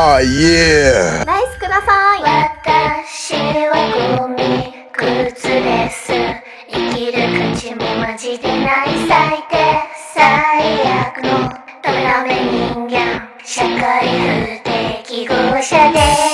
あ、いえ。ナイスください。私はゴミ靴です。生きる価値もマジでない最低最悪のダメダメ人間。社会不適合者です。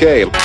Okay.「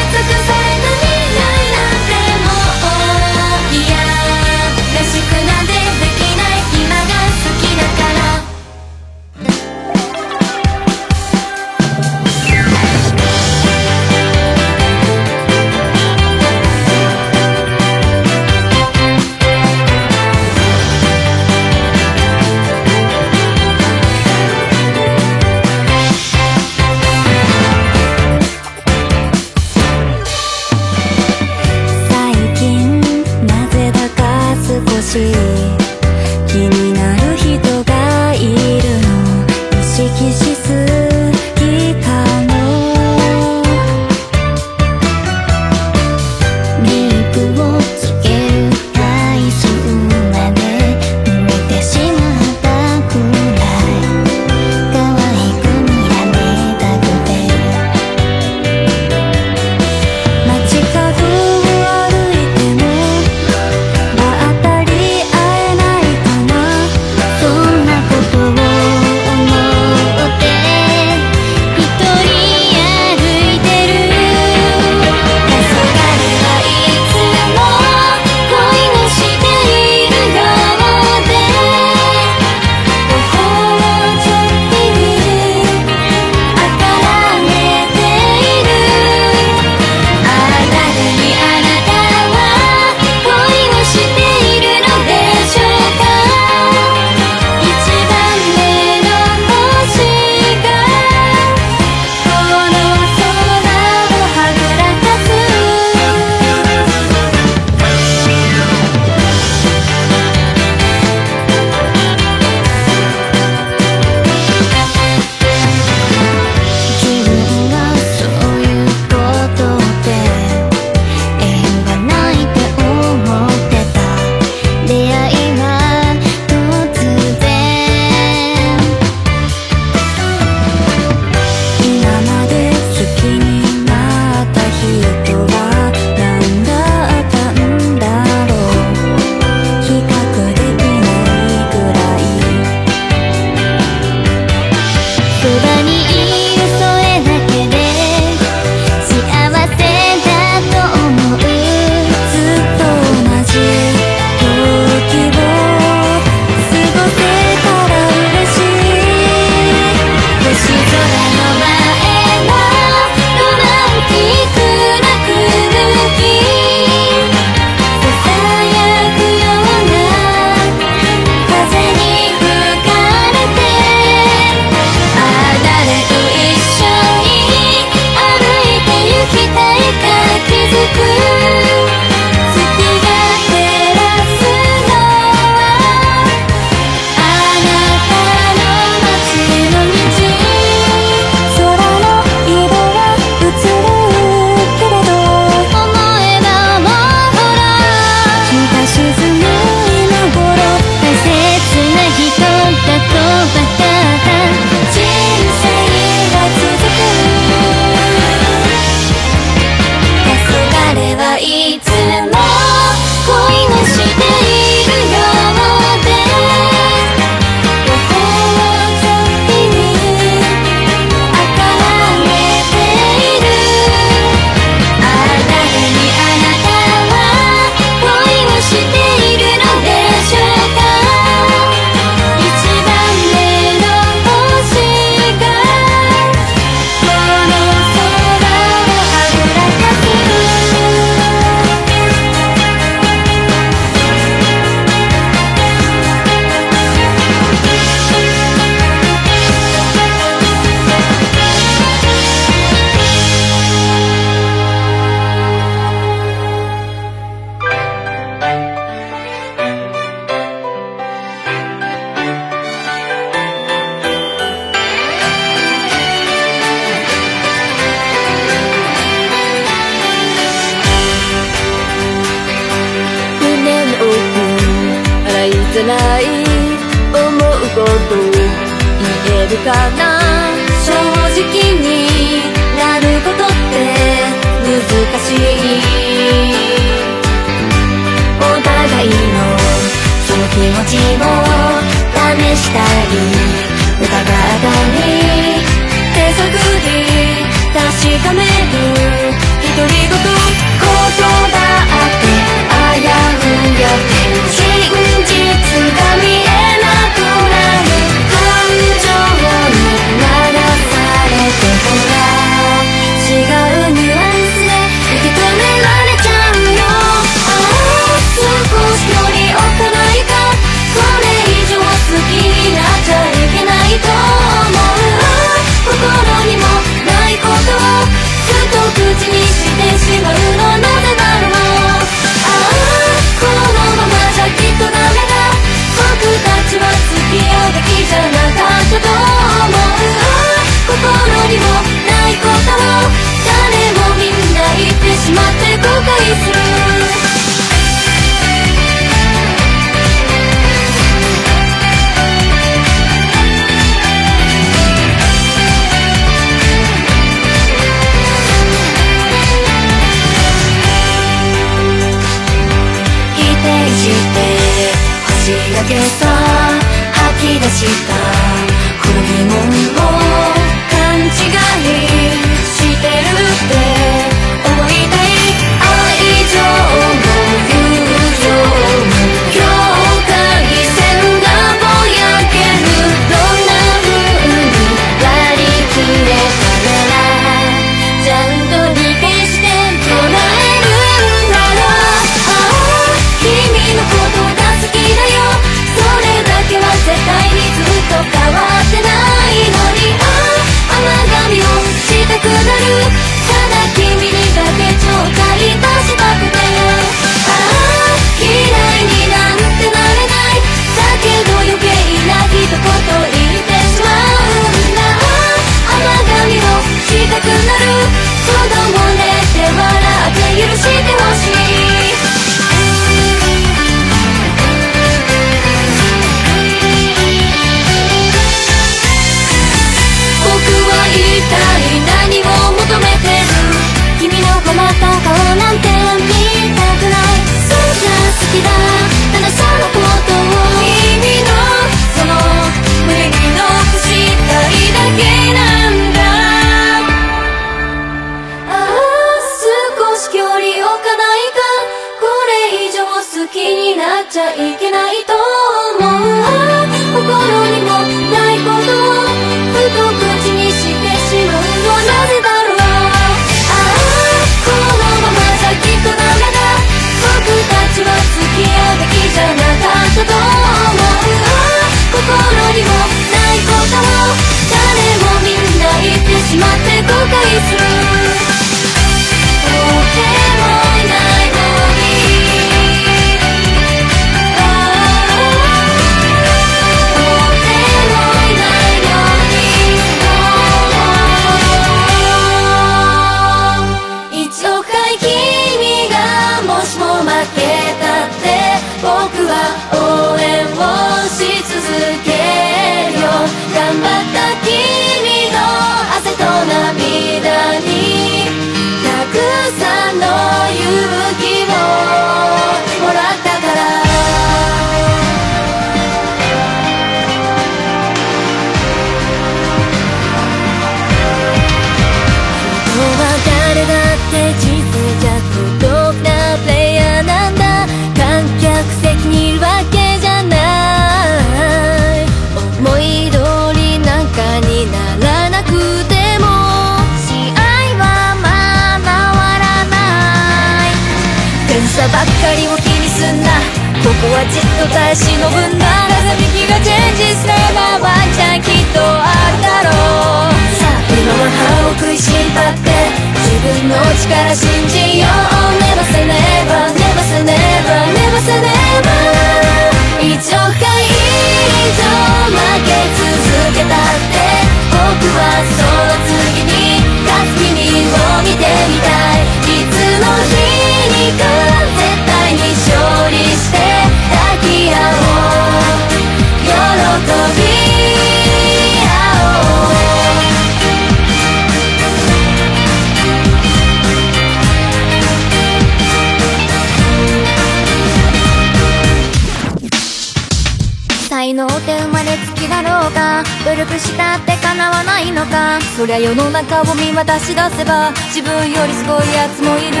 才能って生まれつきだろうか？努力したって叶わないのか？そりゃ世の中を見渡し出せば自分よりすごいやつもいる。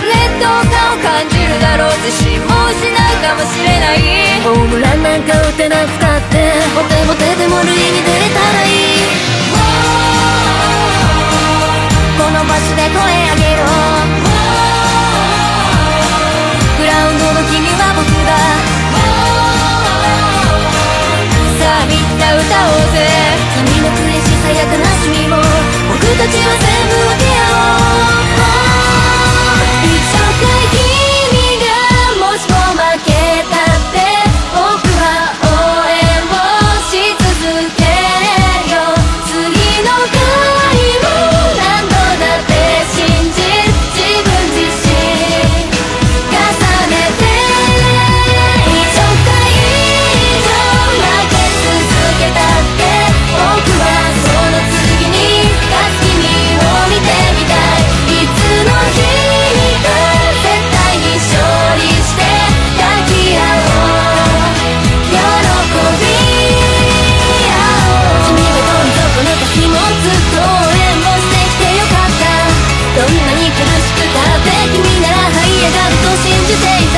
劣等感を感じるだろう自信も失うかもしれない。ホームランなんか打てなくたってモテモテでも塁に出れたらいい。この場所で声上げろさあみんな歌おうぜ。君の悔しさや悲しみも僕たちはて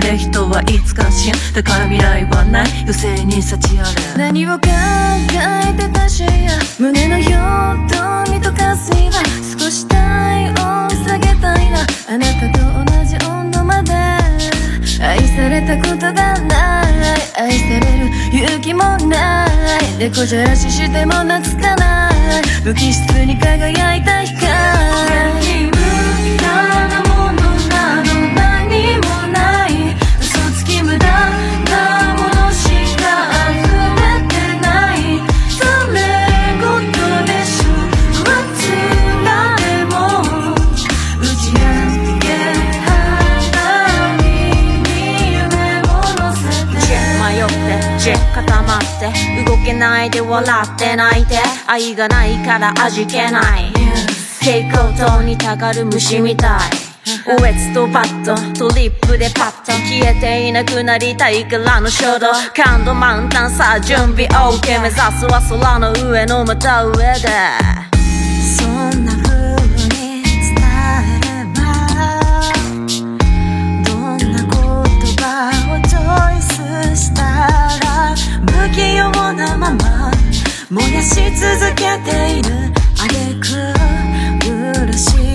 れ人はいつか死ぬだから未来はない。余生に幸あれ。何を考えてたしや胸のよどみとかすには少し体温下げたいな。あなたと同じ温度まで。愛されたことがない。愛される勇気もない。猫じゃらししても懐かない。無機質に輝いた光。けないで笑って泣いて愛がないから味気ない。蛍光灯にたがる虫みたい。おえつとバットトリップでパッと消えていなくなりたいからの衝動。感度満タンさあ準備 OK 目指すは空の上のまた上で。燃やし続けている。あげくうるしい。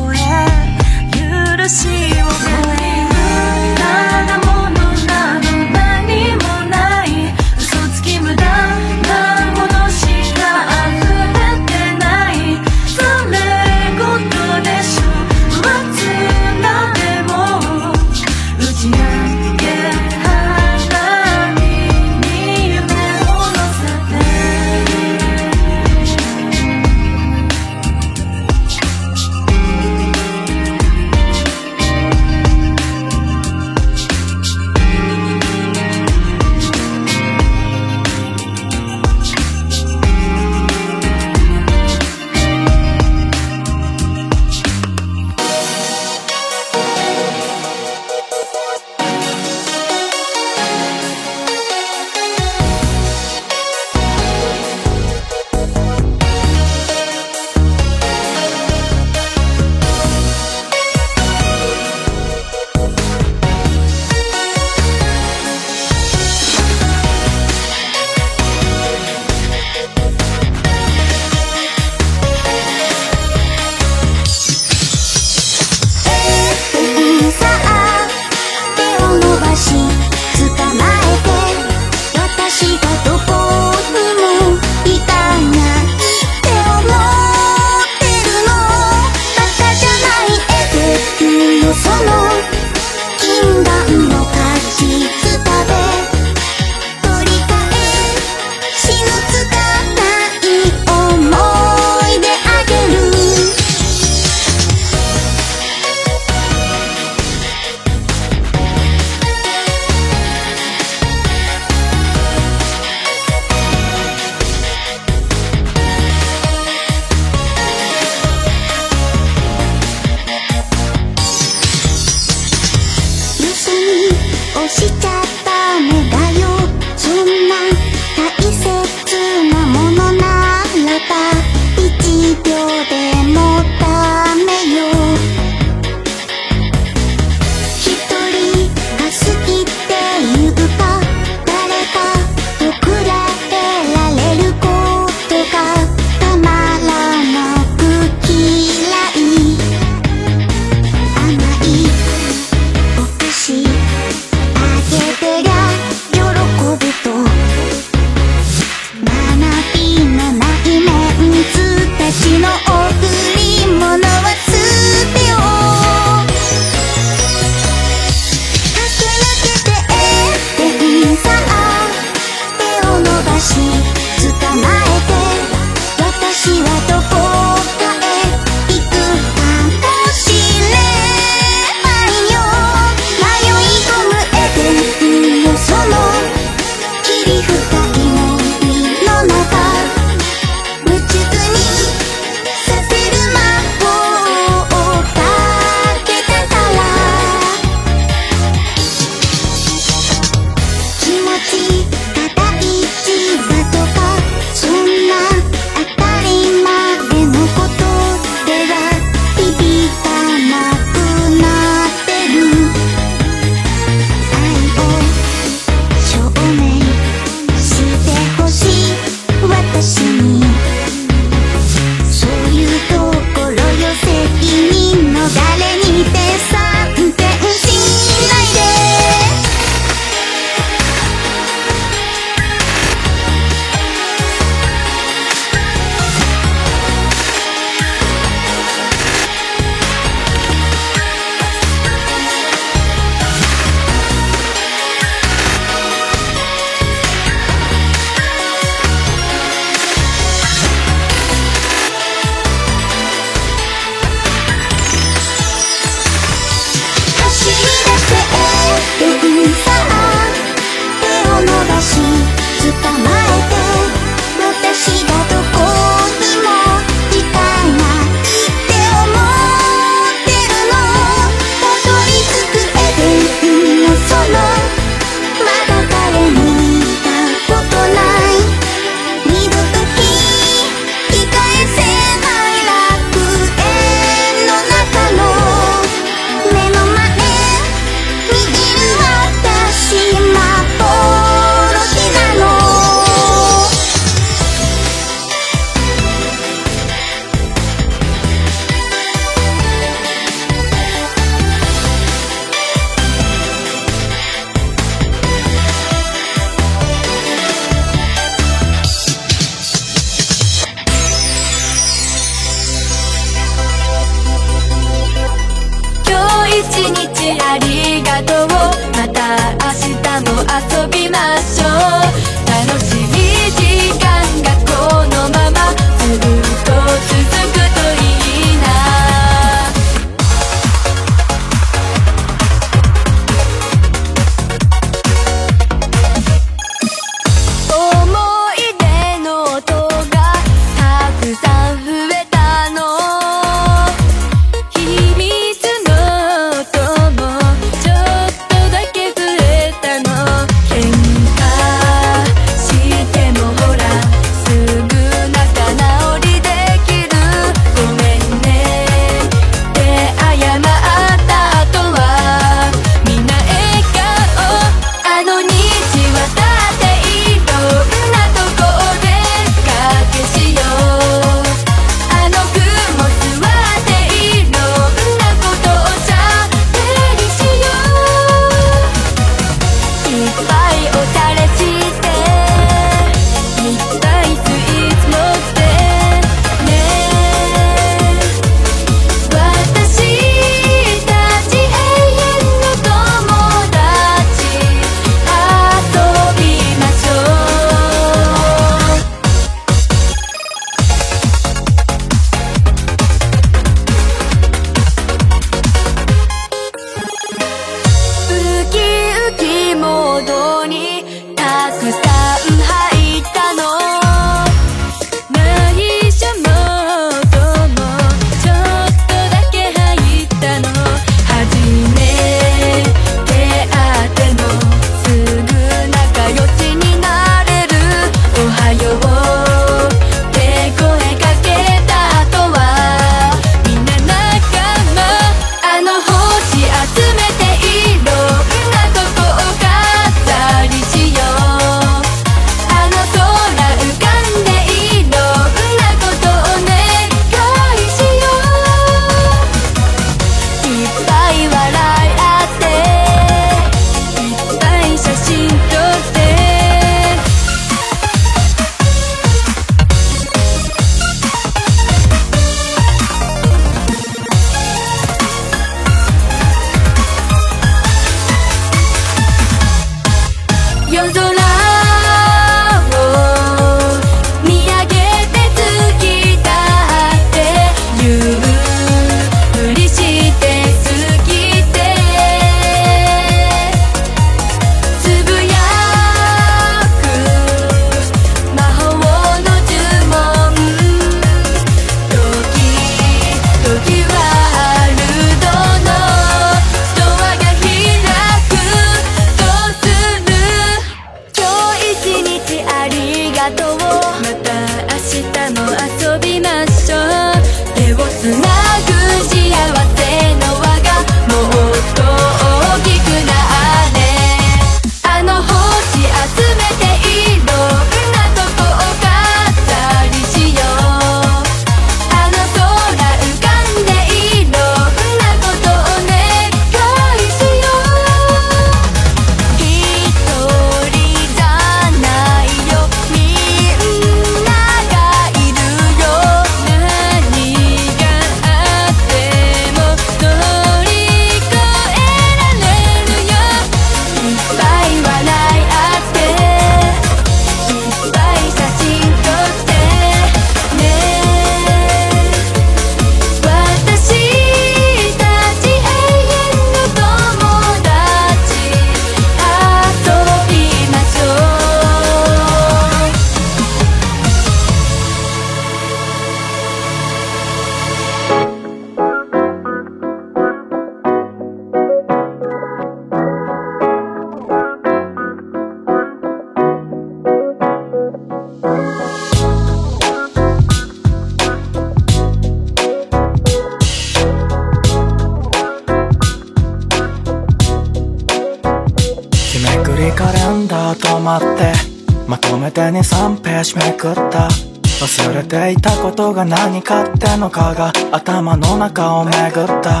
ことが何かってのかが頭の中を巡った。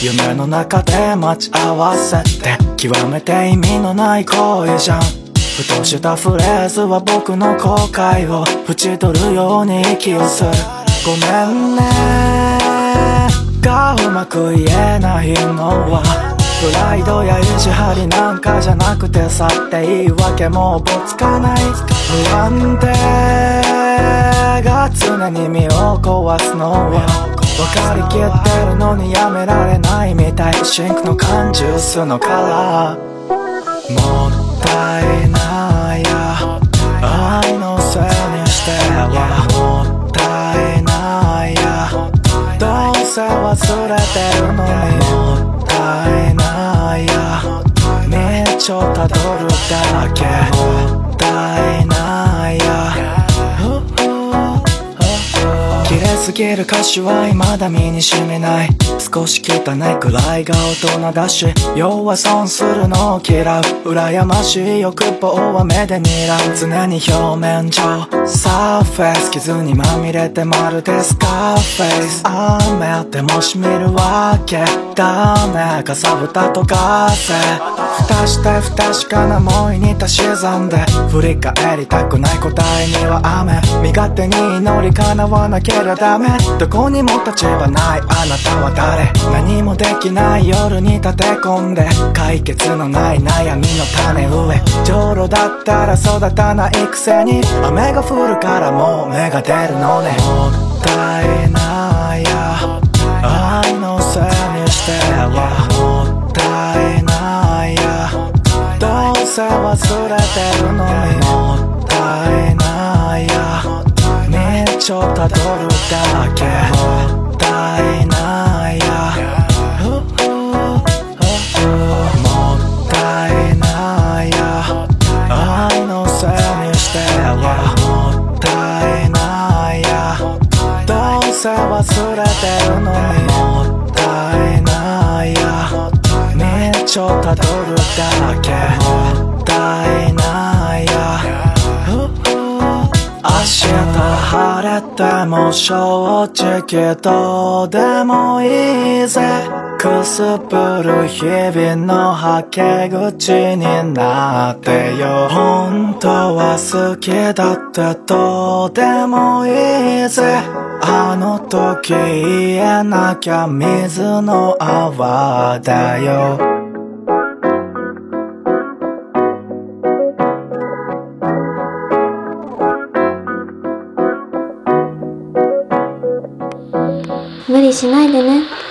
夢の中で待ち合わせて極めて意味のない行為じゃん。ふとしたフレーズは僕の後悔を縁取るように息をする。ごめんね。がうまく言えないのはプライドや意地張りなんかじゃなくてさって言い訳もおぼつかない。不安定。が常に身を壊すのは分かりきってるのにやめられないみたい。シンクの缶ジュースのカラー。もったいないや。愛のせいにしてはもったいないや。どうせ忘れてるのに。もったいないや。道をたどるだけ。もったいない。すぎる歌詞は未だ身に染みない。少し汚いくらいが大人だし。要は損するのを嫌う。羨ましい欲望は目で睨う常に表面上。サーフェイス傷にまみれてまるでスカーフェイス。雨でもしみるわけ。ダメかさぶたとかせ蓋して不確かな思いに足し算で振り返りたくない答えには雨身勝手に祈り叶わなければダメどこにも立場ないあなたは誰何もできない夜に立て込んで解決のない悩みの種植え上路だったら育たないくせに雨が降るからもう芽が出るのねもったいないどうせ忘れてるのにもったいないや。道をたどるだけ。もったいないや。もったいないや。愛のせいにしては。もったいないや。どうせ忘れてるのに。もったいないや。道をたどるだけ。明日晴れても正直どうでもいいぜくすぶる日々のはけ口になってよ本当は好きだってどうでもいいぜあの時言えなきゃ水の泡だよ。無理しないでね。